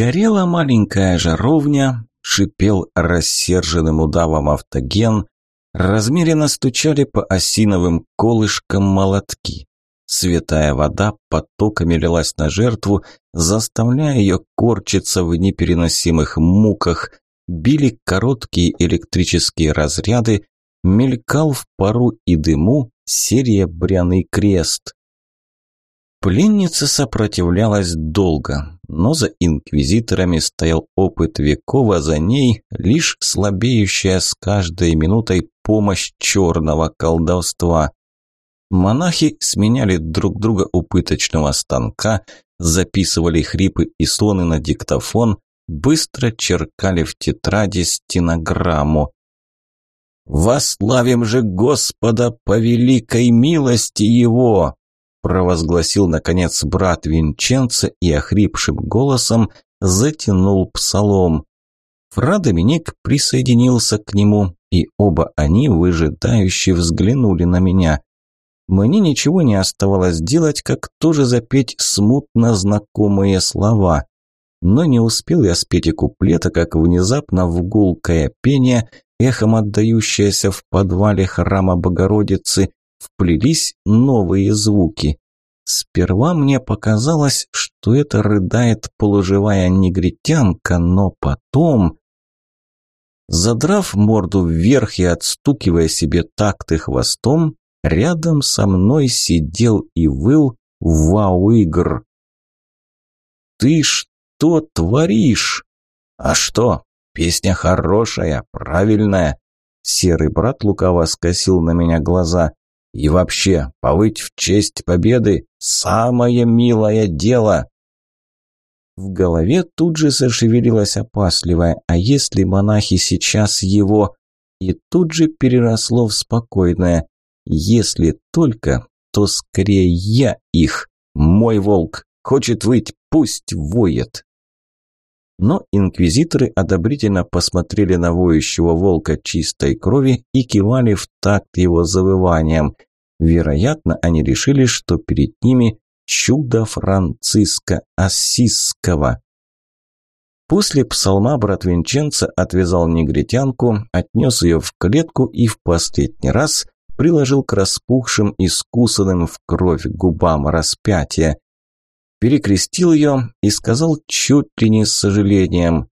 Горела маленькая жаровня, шипел рассерженным удавом автоген, размеренно стучали по осиновым колышкам молотки. Святая вода потоками лилась на жертву, заставляя ее корчиться в непереносимых муках, били короткие электрические разряды, мелькал в пару и дыму серебряный крест. Пленница сопротивлялась долго, но за инквизиторами стоял опыт веков, а за ней лишь слабеющая с каждой минутой помощь черного колдовства. Монахи сменяли друг друга у пыточного станка, записывали хрипы и стоны на диктофон, быстро черкали в тетради стенограмму. «Вославим же Господа по великой милости Его!» Провозгласил, наконец, брат Винченца и охрипшим голосом затянул псалом. Фра Доминик присоединился к нему, и оба они выжидающе взглянули на меня. Мне ничего не оставалось делать, как тоже запеть смутно знакомые слова. Но не успел я спеть и куплета, как внезапно в гулкое пение, эхом отдающееся в подвале храма Богородицы, вплелись новые звуки. Сперва мне показалось, что это рыдает полуживая негритянка, но потом... Задрав морду вверх и отстукивая себе такты хвостом, рядом со мной сидел и выл Вауигр. «Ты что творишь?» «А что? Песня хорошая, правильная». Серый брат лукаво скосил на меня глаза. И вообще, повыть в честь победы – самое милое дело. В голове тут же зашевелилась опасливая, а если монахи сейчас его... И тут же переросло в спокойное. Если только, то скорее я их. Мой волк хочет выть, пусть воет. Но инквизиторы одобрительно посмотрели на воющего волка чистой крови и кивали в такт его завыванием. Вероятно, они решили, что перед ними чудо Франциска Ассизского. После псалма брат Винченцо отвязал негритянку, отнес ее в клетку и в последний раз приложил к распухшим и скусанным в кровь губам распятия перекрестил ее и сказал чуть ли не с сожалением.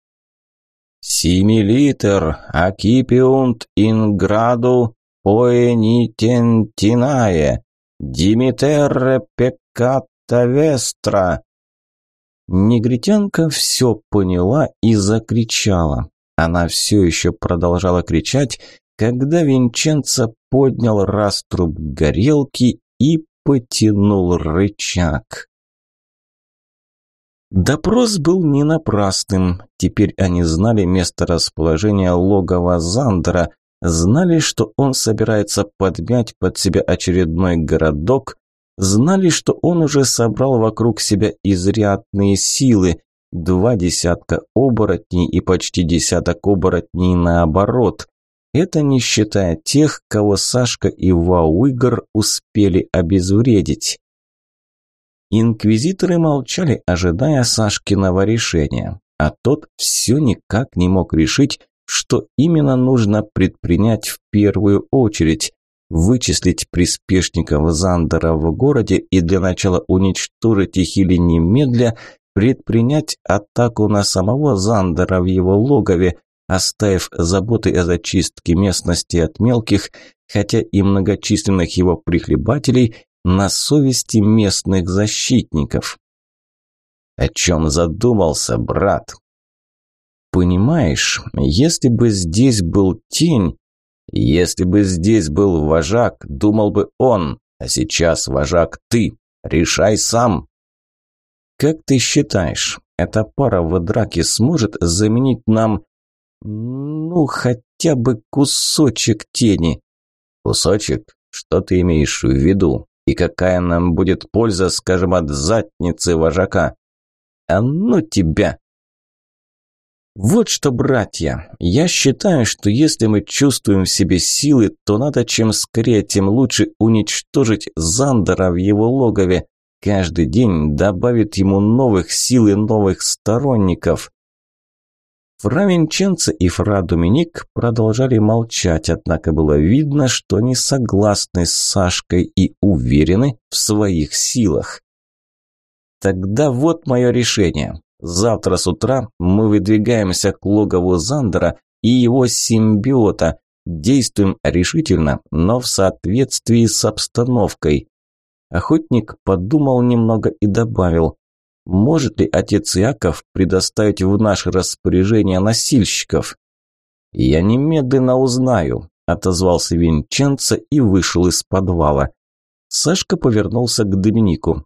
«Симилитер акипиунт инграду поэнитентинае, димитерре пекката вестра». Негритянка все поняла и закричала. Она все еще продолжала кричать, когда Винченцо поднял раструб горелки и потянул рычаг. Допрос был не напрасным. Теперь они знали место расположения логова Зандера, знали, что он собирается подмять под себя очередной городок, знали, что он уже собрал вокруг себя изрядные силы, два десятка оборотней и почти десяток оборотней наоборот. Это не считая тех, кого Сашка и Вауигр успели обезвредить. Инквизиторы молчали, ожидая Сашкиного решения, а тот все никак не мог решить, что именно нужно предпринять в первую очередь – вычислить приспешников Зандера в городе и для начала уничтожить их или немедля предпринять атаку на самого Зандера в его логове, оставив заботы о зачистке местности от мелких, хотя и многочисленных его прихлебателей, на совести местных защитников. О чем задумался, брат? Понимаешь, если бы здесь был тень, если бы здесь был вожак, думал бы он, а сейчас вожак ты. Решай сам. Как ты считаешь, эта пара в драке сможет заменить нам, ну, хотя бы кусочек тени? Кусочек? Что ты имеешь в виду? И какая нам будет польза, скажем, от задницы вожака? А ну тебя! Вот что, братья, я считаю, что если мы чувствуем в себе силы, то надо чем скорее, тем лучше уничтожить Зандера в его логове. каждый день добавит ему новых сил и новых сторонников. Фра Винченцо и фра Доминик продолжали молчать, однако было видно, что они согласны с Сашкой и уверены в своих силах. Тогда вот мое решение. Завтра с утра мы выдвигаемся к логову Зандера и его симбиота. Действуем решительно, но в соответствии с обстановкой. Охотник подумал немного и добавил, может ли отец Яков предоставить в наше распоряжение носильщиков? Я немедленно узнаю, отозвался Винченцо и вышел из подвала. Сашка повернулся к Доминику.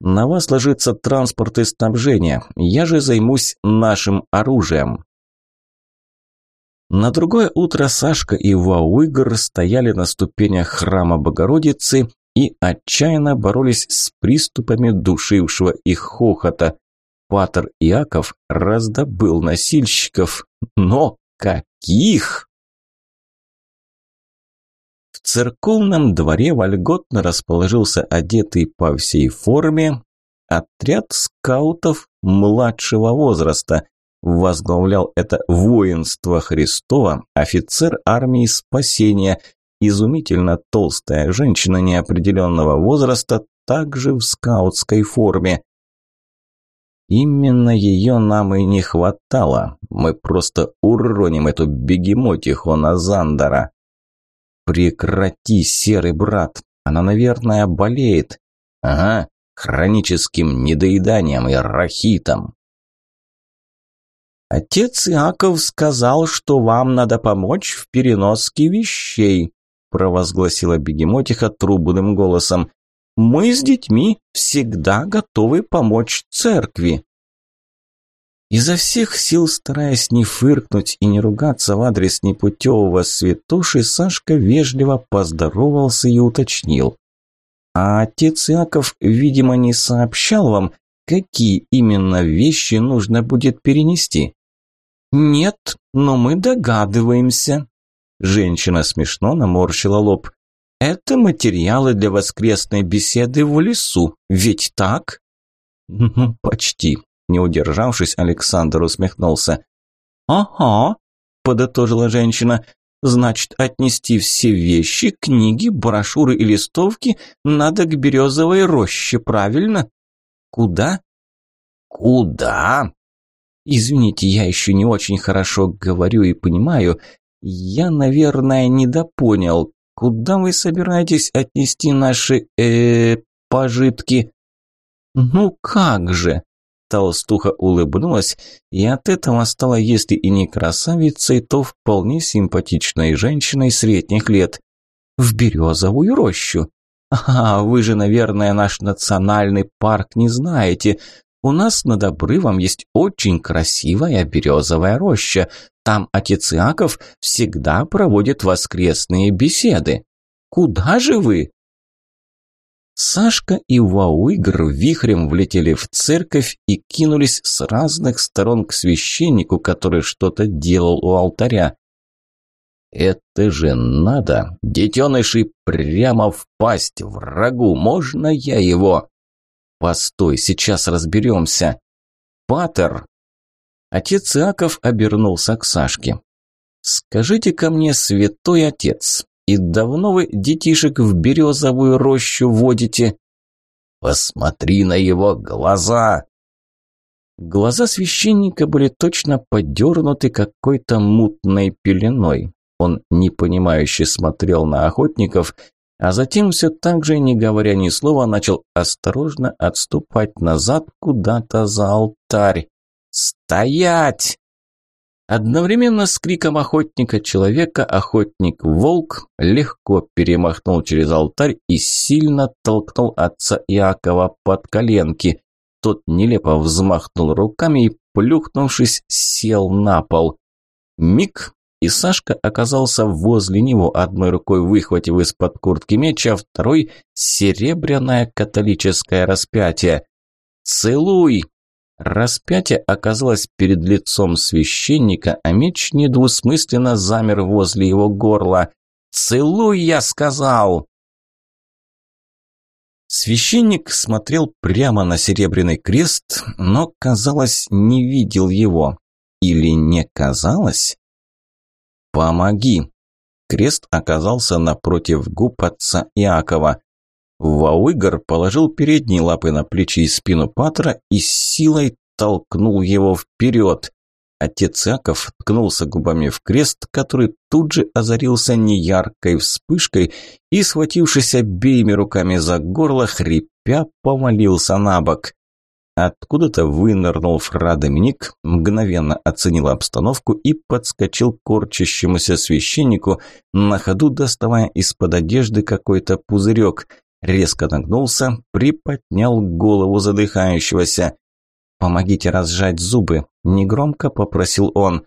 На вас ложится транспорт и снабжение, я же займусь нашим оружием. На другое утро Сашка и Вауигр стояли на ступенях храма Богородицы и отчаянно боролись с приступами душившего их хохота. Патер Иаков раздобыл носильщиков, но каких? В церковном дворе вольготно расположился одетый по всей форме отряд скаутов младшего возраста. Возглавлял это воинство Христова офицер армии спасения – изумительно толстая женщина неопределенного возраста, также в скаутской форме. Именно ее нам и не хватало. Мы просто уроним эту бегемотиху на. Прекрати, серый брат. Она, наверное, болеет. Ага, хроническим недоеданием и рахитом. Отец Иаков сказал, что вам надо помочь в переноске вещей, провозгласила бегемотиха трубным голосом. «Мы с детьми всегда готовы помочь церкви». Изо всех сил, стараясь не фыркнуть и не ругаться в адрес непутевого святоши, Сашка вежливо поздоровался и уточнил. «А отец Иаков, видимо, не сообщал вам, какие именно вещи нужно будет перенести?» «Нет, но мы догадываемся», Женщина смешно наморщила лоб. «Это материалы для воскресной беседы в лесу, ведь так?» «Ну, почти», – не удержавшись, Александр усмехнулся. «Ага», – подытожила женщина. «Значит, отнести все вещи, книги, брошюры и листовки надо к березовой роще, правильно?» «Куда?» «Куда?» «Извините, я еще не очень хорошо говорю и понимаю. «Я, наверное, недопонял. Куда вы собираетесь отнести наши, э, пожитки?» «Ну как же!» Толстуха улыбнулась, и от этого стала, если и не красавицей, то вполне симпатичной женщиной средних лет. «В березовую рощу!» «А, вы же, наверное, наш национальный парк не знаете. У нас над обрывом есть очень красивая березовая роща. Там отец Иаков всегда проводит воскресные беседы. Куда же вы?» Сашка и Вауигр вихрем влетели в церковь и кинулись с разных сторон к священнику, который что-то делал у алтаря. «Это же надо! Детеныши прямо в пасть врагу! Можно я его?» «Постой, сейчас разберемся!» «Патер!» Отец Иаков обернулся к Сашке. «Скажите-ка мне, святой отец, и давно вы детишек в березовую рощу водите?» «Посмотри на его глаза!» Глаза священника были точно подернуты какой-то мутной пеленой. Он непонимающе смотрел на охотников, а затем все так же, не говоря ни слова, начал осторожно отступать назад куда-то за алтарь. «Стоять!» Одновременно с криком охотника-человека охотник-волк легко перемахнул через алтарь и сильно толкнул отца Иакова под коленки. Тот нелепо взмахнул руками и, плюхнувшись, сел на пол. Миг, и Сашка оказался возле него, одной рукой выхватив из-под куртки меч, а второй – серебряное католическое распятие. «Целуй!» Распятие оказалось перед лицом священника, а меч недвусмысленно замер возле его горла. «Целуй, я сказал!» Священник смотрел прямо на серебряный крест, но, казалось, не видел его. Или не казалось? «Помоги!» Крест оказался напротив губ отца Иакова. Вауигар положил передние лапы на плечи и спину Патра и с силой толкнул его вперед. Отец Иаков ткнулся губами в крест, который тут же озарился неяркой вспышкой и, схватившись обеими руками за горло, хрипя, повалился на бок. Откуда-то вынырнул фра Доминик, мгновенно оценил обстановку и подскочил к корчащемуся священнику, на ходу доставая из-под одежды какой-то пузырек. Резко нагнулся, приподнял голову задыхающегося. «Помогите разжать зубы», – негромко попросил он.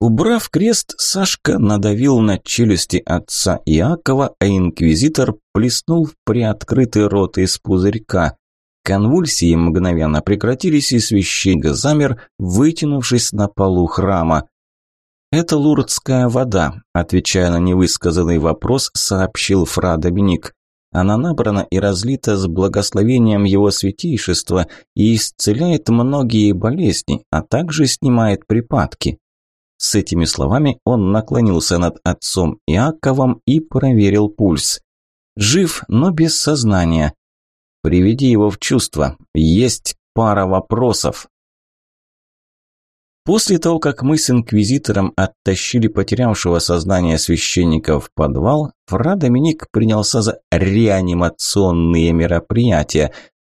Убрав крест, Сашка надавил на челюсти отца Иакова, а инквизитор плеснул в приоткрытый рот из пузырька. Конвульсии мгновенно прекратились, и священник замер, вытянувшись на полу храма. «Это лурдская вода», – отвечая на невысказанный вопрос, сообщил фра Доминик. Она набрана и разлита с благословением его святейшества и исцеляет многие болезни, а также снимает припадки. С этими словами он наклонился над отцом Иаковом и проверил пульс. Жив, но без сознания. Приведи его в чувство. Есть пара вопросов. После того, как мы с инквизитором оттащили потерявшего сознание священника в подвал, фра Доминик принялся за реанимационные мероприятия.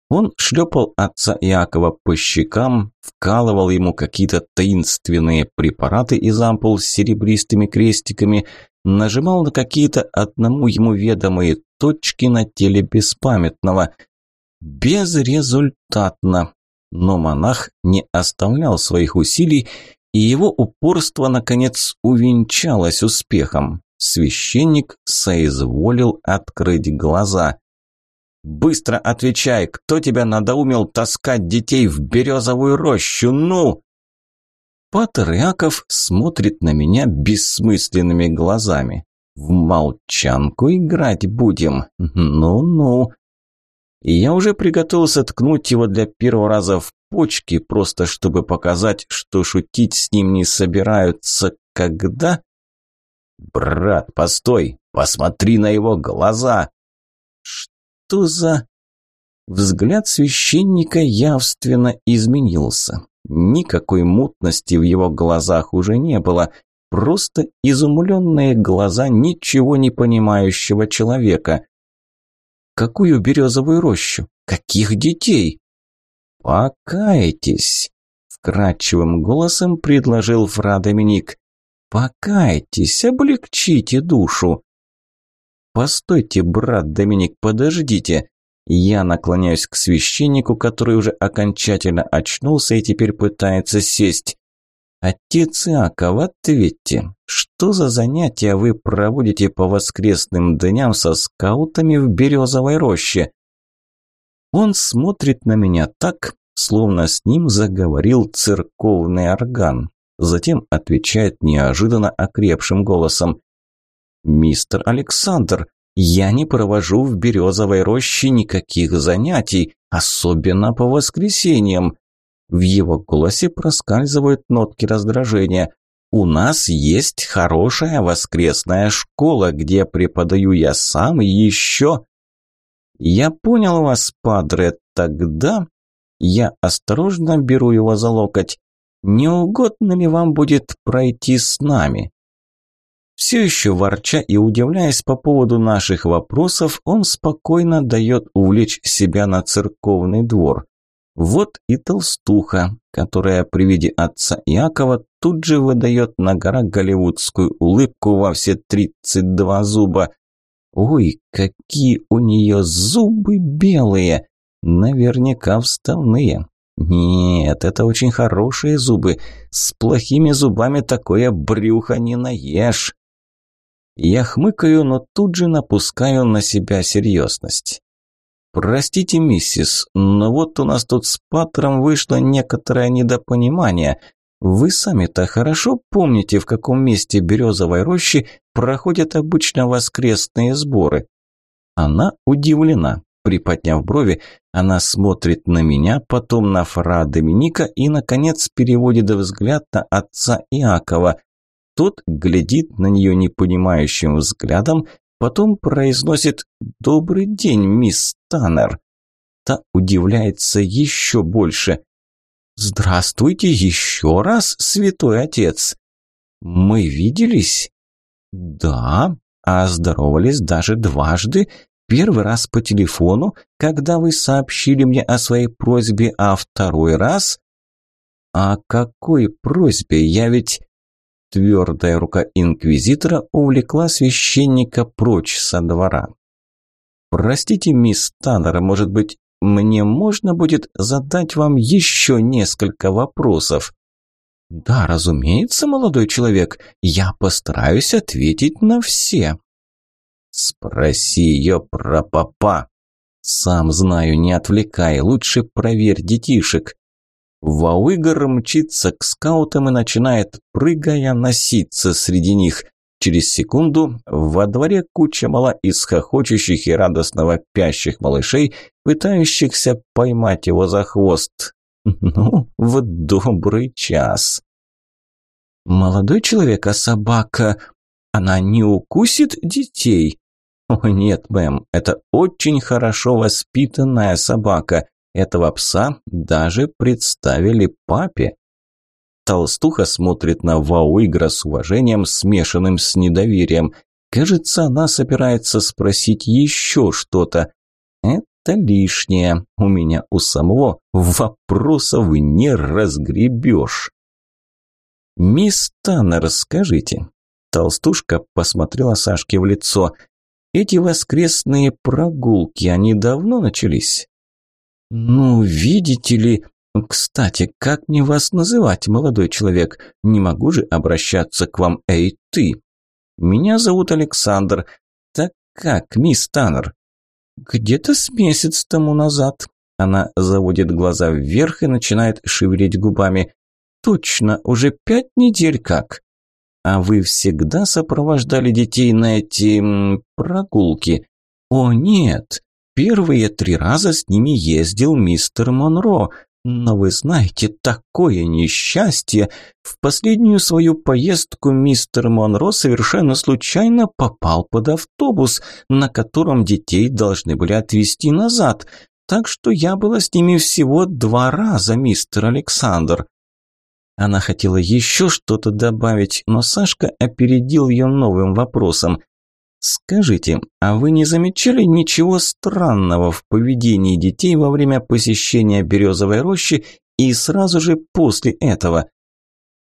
Он шлепал отца Иакова по щекам, вкалывал ему какие-то таинственные препараты из ампул с серебристыми крестиками, нажимал на какие-то одному ему ведомые точки на теле беспамятного – Безрезультатно. Но монах не оставлял своих усилий, и его упорство, наконец, увенчалось успехом. Священник соизволил открыть глаза. «Быстро отвечай, кто тебя надоумил таскать детей в березовую рощу, ну!» Патер Иаков смотрит на меня бессмысленными глазами. «В молчанку играть будем? Ну-ну!» И я уже приготовился ткнуть его для первого раза в почки, просто чтобы показать, что шутить с ним не собираются, когда... «Брат, постой! Посмотри на его глаза!» «Что за...» Взгляд священника явственно изменился. Никакой мутности в его глазах уже не было, просто изумленные глаза ничего не понимающего человека. Какую березовую рощу? Каких детей? Покайтесь, вкрадчивым голосом предложил фра Доминик. Покайтесь, облегчите душу. Постойте, брат Доминик, подождите. Я наклоняюсь к священнику, который уже окончательно очнулся и теперь пытается сесть. «Отец Иаков, ответьте, что за занятия вы проводите по воскресным дням со скаутами в Березовой роще?» Он смотрит на меня так, словно с ним заговорил церковный орган. Затем отвечает неожиданно окрепшим голосом. «Мистер Александр, я не провожу в Березовой роще никаких занятий, особенно по воскресеньям. В его голосе проскальзывают нотки раздражения. «У нас есть хорошая воскресная школа, где преподаю я сам еще...» «Я понял вас, падре, тогда...» Я осторожно беру его за локоть. «Не угодно ли вам будет пройти с нами?» Все еще ворча и удивляясь по поводу наших вопросов, он спокойно дает увлечь себя на церковный двор. Вот и толстуха, которая при виде отца Иакова тут же выдает на гора голливудскую улыбку во все тридцать два зуба. Ой, какие у нее зубы белые! Наверняка вставные. Нет, это очень хорошие зубы. С плохими зубами такое брюхо не наешь. Я хмыкаю, но тут же напускаю на себя серьезность. «Простите, миссис, но вот у нас тут с Паттером вышло некоторое недопонимание. Вы сами-то хорошо помните, в каком месте Березовой рощи проходят обычно воскресные сборы?» Она удивлена, Приподняв брови, она смотрит на меня, потом на фра Доминика и, наконец, переводит взгляд на отца Иакова. Тот глядит на нее непонимающим взглядом, потом произносит «Добрый день, мисс Таннер». Та удивляется еще больше. «Здравствуйте еще раз, святой отец!» «Мы виделись?» «Да, а здоровались даже дважды. Первый раз по телефону, когда вы сообщили мне о своей просьбе, а второй раз...» «О какой просьбе? Я ведь...» Твердая рука инквизитора увлекла священника прочь со двора. «Простите, мисс Таннер, может быть, мне можно будет задать вам еще несколько вопросов?» «Да, разумеется, молодой человек, я постараюсь ответить на все». «Спроси ее про папа». «Сам знаю, не отвлекай, лучше проверь детишек». Вауигар мчится к скаутам и начинает, прыгая, носиться среди них. Через секунду во дворе куча мала из хохочущих и радостно вопящих малышей, пытающихся поймать его за хвост. Ну, в добрый час. Молодой человек, а собака, она не укусит детей? О нет, мэм, это очень хорошо воспитанная собака. Этого пса даже представили папе. Толстуха смотрит на Вауигра с уважением, смешанным с недоверием. Кажется, она собирается спросить еще что-то. Это лишнее. У меня у самого вопросов не разгребешь. «Мисс Таннер, скажите». Толстушка посмотрела Сашке в лицо. «Эти воскресные прогулки, они давно начались?» «Ну, видите ли...» «Кстати, как мне вас называть, молодой человек? Не могу же обращаться к вам, эй, ты!» «Меня зовут Александр. Так как, мисс Таннер?» «Где-то с месяц тому назад». Она заводит глаза вверх и начинает шевелить губами. «Точно, уже пять недель как». «А вы всегда сопровождали детей на эти... Прогулки?» «О, нет. Первые три раза с ними ездил мистер Монро. Но вы знаете, такое несчастье. В последнюю свою поездку мистер Монро совершенно случайно попал под автобус, на котором детей должны были отвезти назад. Так что я была с ними всего два раза, мистер Александр. Она хотела еще что-то добавить, но Сашка опередил ее новым вопросом. «Скажите, а вы не замечали ничего странного в поведении детей во время посещения Березовой рощи и сразу же после этого?»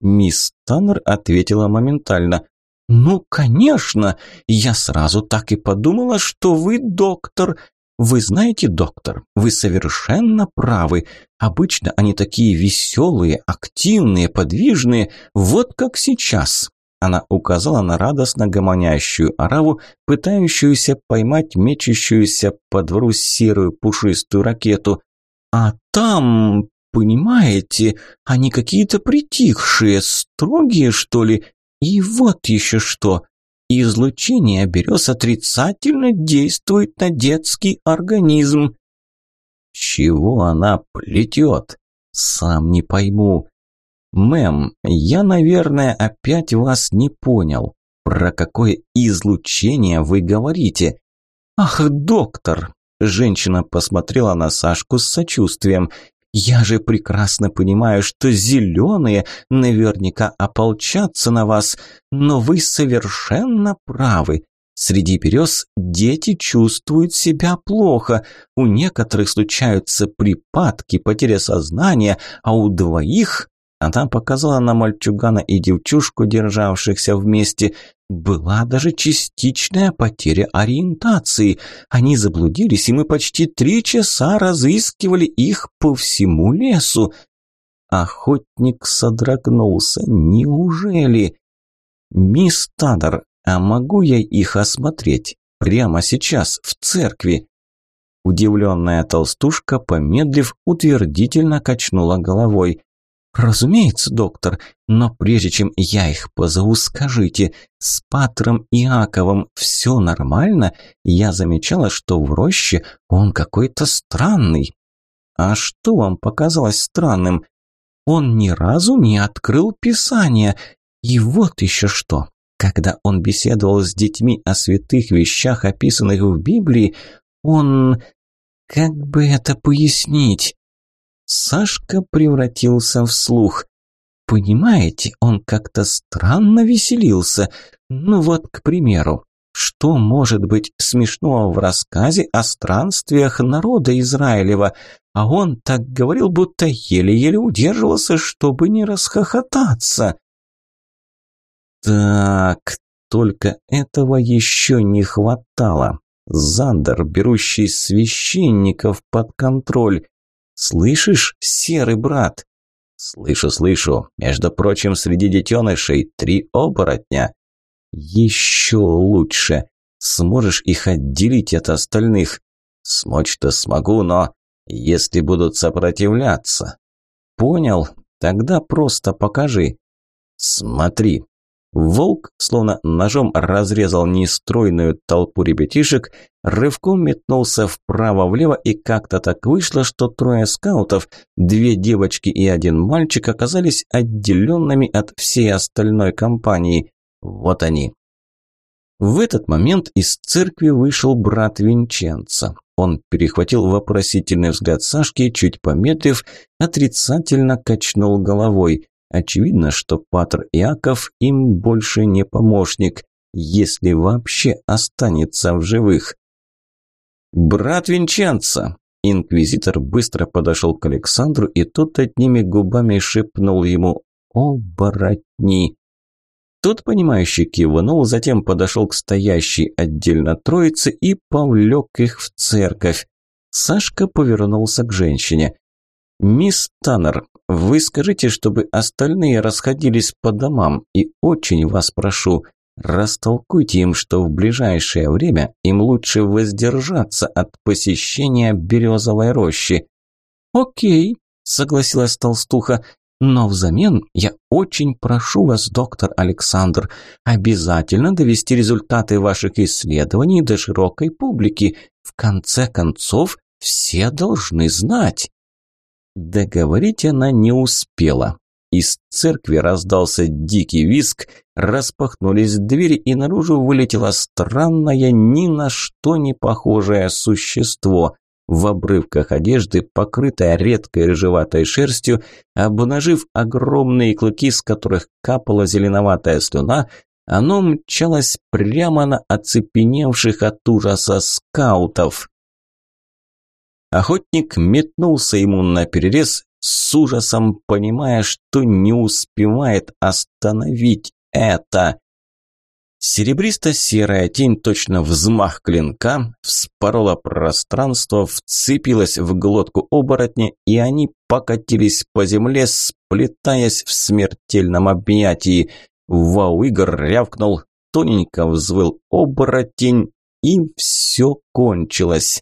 Мисс Таннер ответила моментально. «Ну, конечно! Я сразу так и подумала, что вы доктор. Вы знаете, доктор, вы совершенно правы. Обычно они такие веселые, активные, подвижные, вот как сейчас. Она указала на радостно гомонящую ораву, пытающуюся поймать мечущуюся по двору серую пушистую ракету. «А там, понимаете, они какие-то притихшие, строгие, что ли? И вот еще что. Излучение берез отрицательно действует на детский организм». «Чего она плетет? Сам не пойму. «Мэм, я, наверное, опять вас не понял. Про какое излучение вы говорите?» «Ах, доктор!» Женщина посмотрела на Сашку с сочувствием. «Я же прекрасно понимаю, что зеленые наверняка ополчатся на вас, но вы совершенно правы. Среди берез дети чувствуют себя плохо. У некоторых случаются припадки, потеря сознания, а у двоих она показала на мальчугана и девчушку, державшихся вместе. Была даже частичная потеря ориентации. Они заблудились, и мы почти три часа разыскивали их по всему лесу. Охотник содрогнулся. Неужели? «Мисс Таннер, а могу я их осмотреть? Прямо сейчас, в церкви?» Удивленная толстушка, помедлив, утвердительно качнула головой. «Разумеется, доктор, но прежде чем я их позову, скажите, с Патром Иаковом все нормально? Я замечала, что в роще он какой-то странный». «А что вам показалось странным?» «Он ни разу не открыл Писание. И вот еще что. Когда он беседовал с детьми о святых вещах, описанных в Библии, он... Как бы это пояснить?» Сашка превратился в слух. Понимаете, он как-то странно веселился. Ну вот, к примеру, что может быть смешного в рассказе о странствиях народа Израилева? А он так говорил, будто еле-еле удерживался, чтобы не расхохотаться. Так, только этого еще не хватало. Зандер, берущий священников под контроль. «Слышишь, серый брат?» «Слышу, слышу. Между прочим, среди детенышей три оборотня». «Еще лучше. Сможешь их отделить от остальных?» «Смочь-то смогу, но если будут сопротивляться». «Понял. Тогда просто покажи». «Смотри». Волк, словно ножом разрезал нестройную толпу ребятишек, рывком метнулся вправо-влево, и как-то так вышло, что трое скаутов, две девочки и один мальчик, оказались отделенными от всей остальной компании. Вот они. В этот момент из церкви вышел брат Винченца. Он перехватил вопросительный взгляд Сашки чуть помедлив, отрицательно качнул головой. Очевидно, что Патр Иаков им больше не помощник, если вообще останется в живых. «Брат Винченца!» Инквизитор быстро подошел к Александру, и тот одними губами шепнул ему «Оборотни!». Тот, понимающий, кивнул, затем подошел к стоящей отдельно троице и повлек их в церковь. Сашка повернулся к женщине. «Мисс Таннер, вы скажите, чтобы остальные расходились по домам, и очень вас прошу, растолкуйте им, что в ближайшее время им лучше воздержаться от посещения березовой рощи». «Окей», – согласилась толстуха, но взамен я очень прошу вас, доктор Александр, обязательно довести результаты ваших исследований до широкой публики. В конце концов, все должны знать. Договорить она не успела. Из церкви раздался дикий виск, распахнулись двери, и наружу вылетело странное, ни на что не похожее существо. В обрывках одежды, покрытое редкой рыжеватой шерстью, обнажив огромные клыки, с которых капала зеленоватая слюна, оно мчалось прямо на оцепеневших от ужаса скаутов. Охотник метнулся ему на перерез, с ужасом понимая, что не успевает остановить это. Серебристо-серая тень, точно взмах клинка, вспорола пространство, вцепилась в глотку оборотня, и они покатились по земле, сплетаясь в смертельном объятии. Вау-игр рявкнул, тоненько взвыл оборотень, и все кончилось.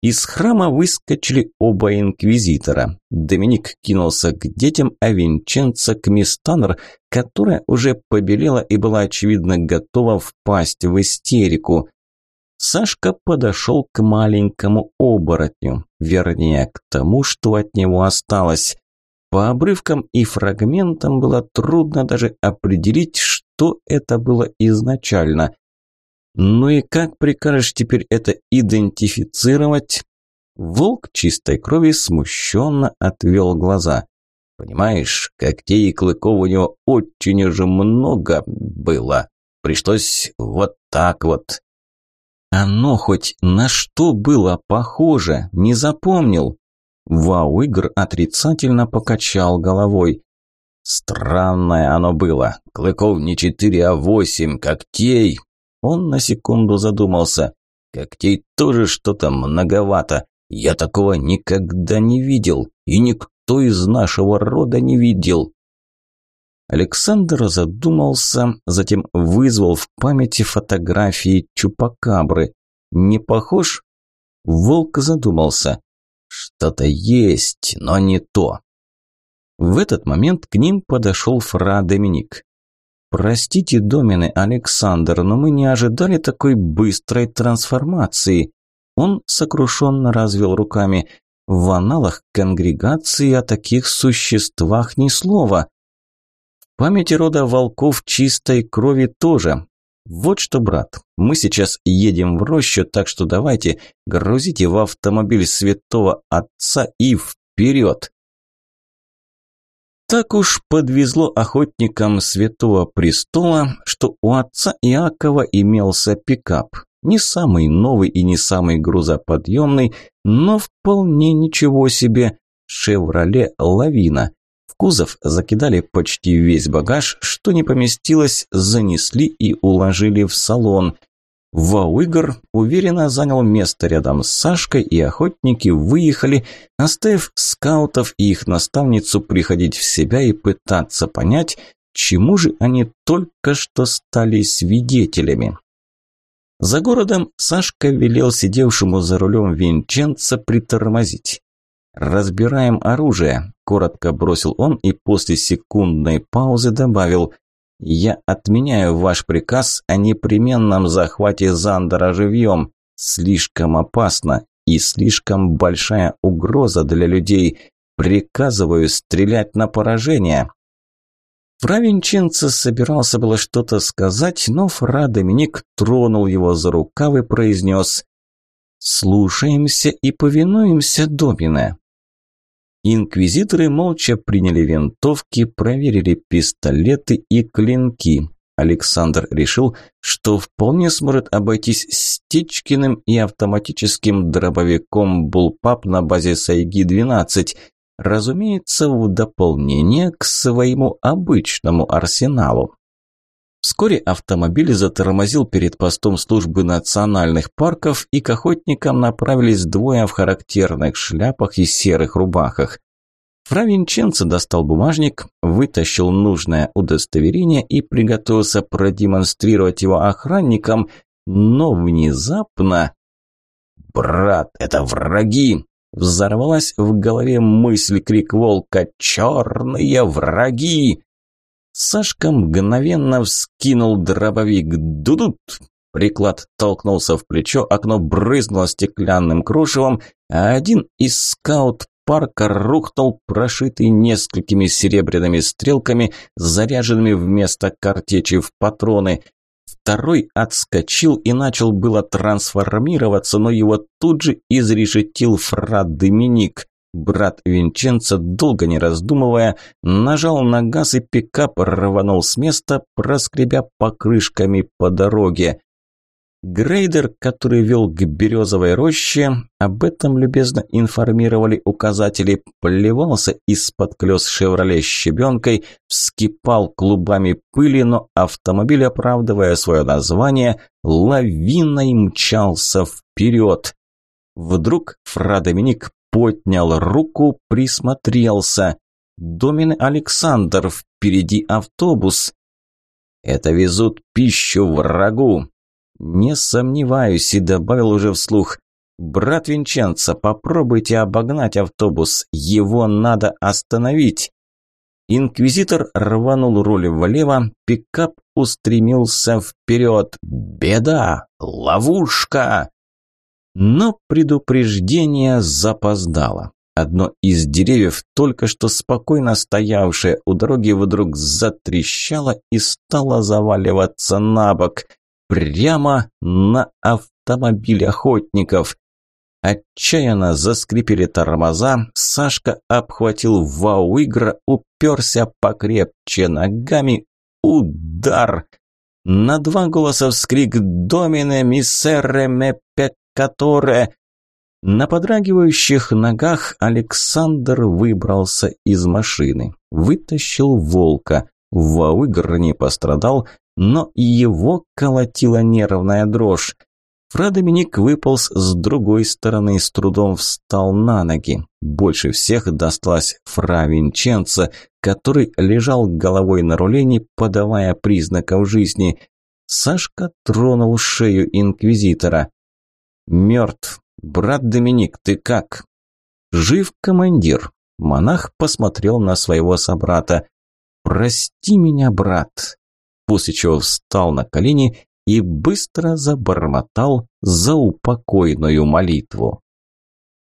Из храма выскочили оба инквизитора. Доминик кинулся к детям, а Винченцо к мисс Таннер, которая уже побелела и была, очевидно, готова впасть в истерику. Сашка подошел к маленькому оборотню, вернее, к тому, что от него осталось. По обрывкам и фрагментам было трудно даже определить, что это было изначально. Ну и как прикажешь теперь это идентифицировать? Волк чистой крови смущенно отвел глаза. Понимаешь, когтей и клыков у него очень уже много было. Пришлось вот так вот. Оно хоть на что было похоже, не запомнил. Вау-игр отрицательно покачал головой. Странное оно было. Клыков не четыре, а восемь, когтей он на секунду задумался. Когтей тоже что-то многовато. Я такого никогда не видел, и никто из нашего рода не видел. Александр задумался, затем вызвал в памяти фотографии Чупакабры. Не похож? Волк задумался. Что-то есть, но не то. В этот момент к ним подошел фра Доминик. «Простите, Домины, Александр, но мы не ожидали такой быстрой трансформации». Он сокрушенно развел руками. «В аналах конгрегации о таких существах ни слова. В памяти рода волков чистой крови тоже. Вот что, брат, мы сейчас едем в рощу, так что давайте грузите в автомобиль святого отца и вперед!» Так уж подвезло охотникам Святого Престола, что у отца Иакова имелся пикап. Не самый новый и не самый грузоподъемный, но вполне ничего себе. «Шевроле Лавина». В кузов закидали почти весь багаж, что не поместилось, занесли и уложили в салон – Вауигр уверенно занял место рядом с Сашкой, и охотники выехали, оставив скаутов и их наставницу приходить в себя и пытаться понять, чему же они только что стали свидетелями. За городом Сашка велел сидевшему за рулем Винченца притормозить. «Разбираем оружие», – коротко бросил он и после секундной паузы добавил – я отменяю ваш приказ о непременном захвате Зандера живьем. Слишком опасно и слишком большая угроза для людей. Приказываю стрелять на поражение. Фра Винченцо собирался было что-то сказать, но фра Доминик тронул его за рукав и произнес «Слушаемся и повинуемся, Домине». Инквизиторы молча приняли винтовки, проверили пистолеты и клинки. Александр решил, что вполне сможет обойтись Стечкиным и автоматическим дробовиком «Булпап» на базе Сайги-12, разумеется, в дополнение к своему обычному арсеналу. Вскоре автомобиль затормозил перед постом службы национальных парков, и к охотникам направились двое в характерных шляпах и серых рубахах. Фра Винченцо достал бумажник, вытащил нужное удостоверение и приготовился продемонстрировать его охранникам, но внезапно... «Брат, это враги!» Взорвалась в голове мысль крик волка «Черные враги!» Сашка мгновенно вскинул дробовик. «Дудут!» Приклад толкнулся в плечо, окно брызнуло стеклянным крушевом, а один из скаут парка рухнул, прошитый несколькими серебряными стрелками, заряженными вместо картечи в патроны. Второй отскочил и начал было трансформироваться, но его тут же изрешетил фра Доминик. Брат Винченцо, долго не раздумывая, нажал на газ и пикап рванул с места, проскребя покрышками по дороге. Грейдер, который вел к березовой роще, об этом любезно информировали указатели, плевался из-под колес «Шевроле» щебенкой, вскипал клубами пыли, но автомобиль, оправдывая свое название, лавиной мчался вперед. Вдруг Фра Доминик поднял руку, присмотрелся. Домин Александр, впереди автобус. Это везут пищу врагу. Не сомневаюсь и добавил уже вслух. Брат Винченцо, попробуйте обогнать автобус. Его надо остановить. Инквизитор рванул руль влево, пикап устремился вперед. Беда! Ловушка! Но предупреждение запоздало. Одно из деревьев, только что спокойно стоявшее у дороги, вдруг затрещало и стало заваливаться на бок, прямо на автомобиль охотников. Отчаянно заскрипели тормоза, Сашка обхватил вау-игра, уперся покрепче ногами. Удар! На два голоса вскрик «Домине миссере ме которое... На подрагивающих ногах Александр выбрался из машины, вытащил волка. Вауигр не пострадал, но его колотила нервная дрожь. Фра Доминик выполз с другой стороны и с трудом встал на ноги. Больше всех досталась Фра Винченца, который лежал головой на руле, не подавая признаков жизни. Сашка тронул шею инквизитора. «Мертв. Брат Доминик, ты как?» «Жив, командир». Монах посмотрел на своего собрата. «Прости меня, брат!» После чего встал на колени и быстро забормотал заупокойную молитву.